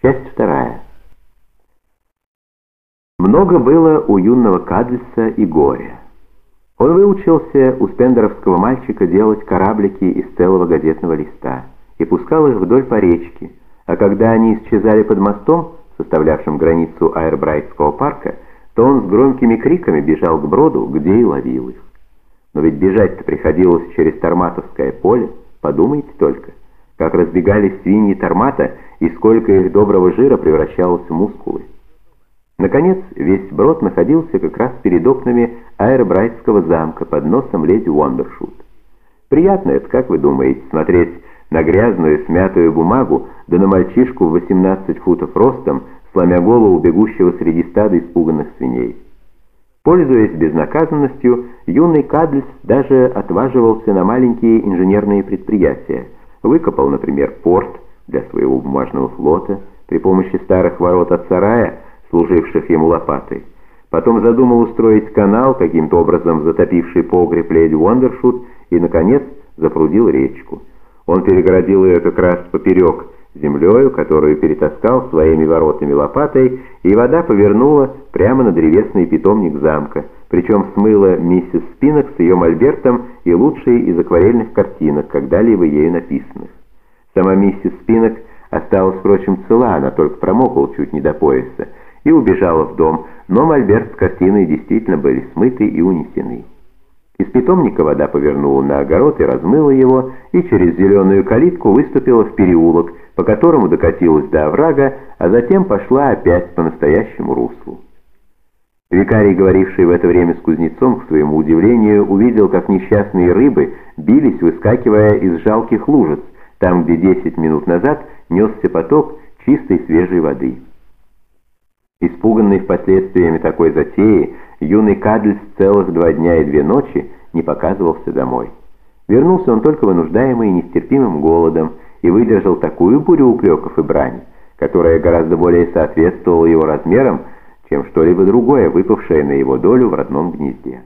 Часть вторая. Много было у юного Кадлиса и горя. Он выучился у спендеровского мальчика делать кораблики из целого газетного листа и пускал их вдоль по речке, а когда они исчезали под мостом, составлявшим границу Айрбрайтского парка, то он с громкими криками бежал к броду, где и ловил их. Но ведь бежать-то приходилось через Торматовское поле, подумайте только как разбегались свиньи тормата и сколько их доброго жира превращалось в мускулы. Наконец, весь брод находился как раз перед окнами Аэробрайтского замка под носом леди Уандершут. Приятно это, как вы думаете, смотреть на грязную смятую бумагу, да на мальчишку в 18 футов ростом, сломя голову бегущего среди стада испуганных свиней. Пользуясь безнаказанностью, юный Кадльс даже отваживался на маленькие инженерные предприятия – Выкопал, например, порт для своего бумажного флота при помощи старых ворот от сарая, служивших ему лопатой. Потом задумал устроить канал, каким-то образом затопивший погреб леди Уандершут, и, наконец, запрудил речку. Он перегородил ее как раз поперек землею, которую перетаскал своими воротами лопатой, и вода повернула прямо на древесный питомник замка, причем смыла миссис Спинок с ее мольбертом и лучшие из акварельных картинок, когда-либо ею написанных. Сама миссис Спинок осталась, впрочем, цела, она только промокла чуть не до пояса, и убежала в дом, но мольберт с картиной действительно были смыты и унесены. Из питомника вода повернула на огород и размыла его, и через зеленую калитку выступила в переулок, по которому докатилась до оврага, а затем пошла опять по настоящему руслу. Викарий, говоривший в это время с кузнецом, к своему удивлению, увидел, как несчастные рыбы бились, выскакивая из жалких лужиц, там, где десять минут назад несся поток чистой свежей воды. Испуганный впоследствиями такой затеи, юный Кадльс целых два дня и две ночи не показывался домой. Вернулся он только вынуждаемый нестерпимым голодом и выдержал такую бурю упреков и брани, которая гораздо более соответствовала его размерам, чем что-либо другое, выпавшее на его долю в родном гнезде.